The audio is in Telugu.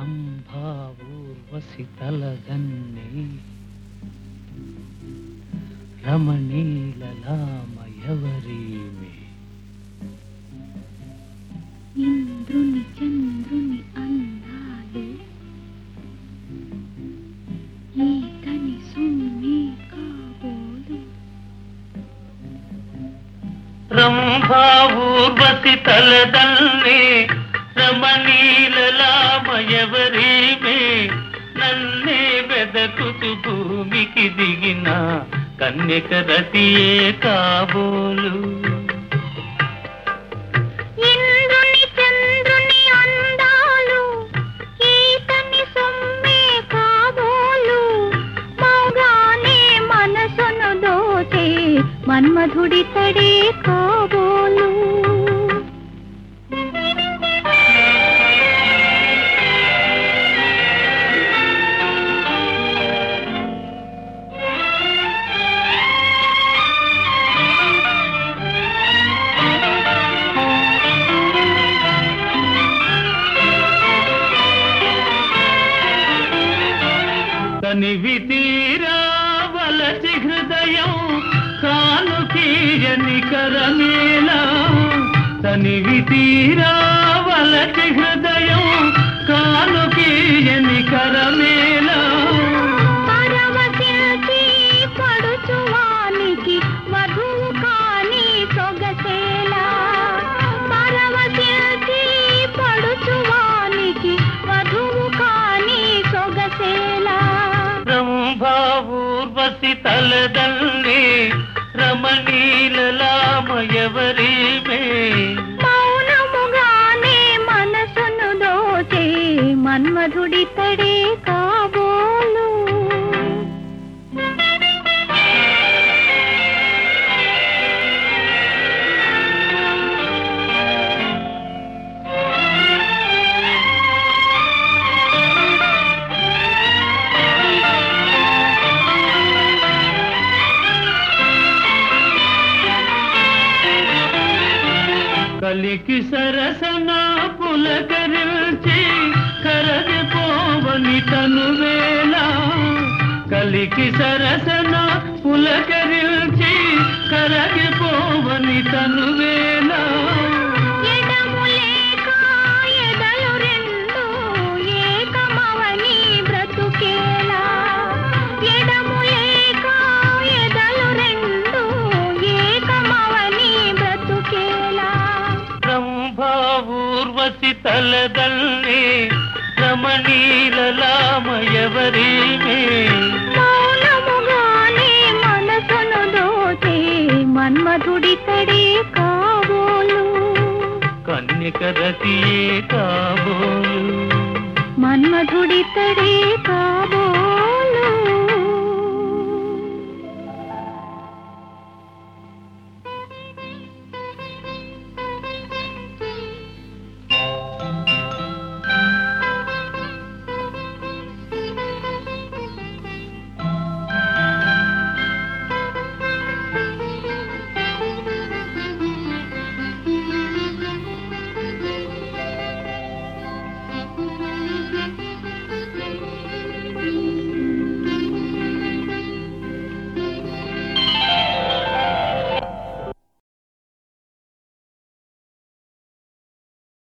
రంభావూర్వశి తలదన్నే రమణీలలామయవరీమే ఇంద్రుని చంద్రుని అందాలు ఈతని సుమ్మి కాబోలు రంభావూర్వశి తలదన్నే రమణీలలామయవరీమే నన్నే వెదకుతు భూమికి దిగిన కన్యక రతియే కాబోలు? మన్మధుడి తడే కా తనివి తీరావలసి హృదయం కాను తీయని కరమేలా తనివి తీరావలసి హృదయం బ్రహ్మావూర్వశి తలదల్లి రమణీలలామయవరీమే. మౌనముగానే మనసును దోచే మన్మధుడి తడే కలికి సరసన పులకరించి తను వేళ కలికి సరసన బ్రహ్మావూర్వశి తలదల్లి రమణీలలామయవరీమే మౌనముగానే మనసును దోచే మన్మధుడి తడే కాబోలు. కన్యక రతియే కాబోలు. మన్మధుడి తడే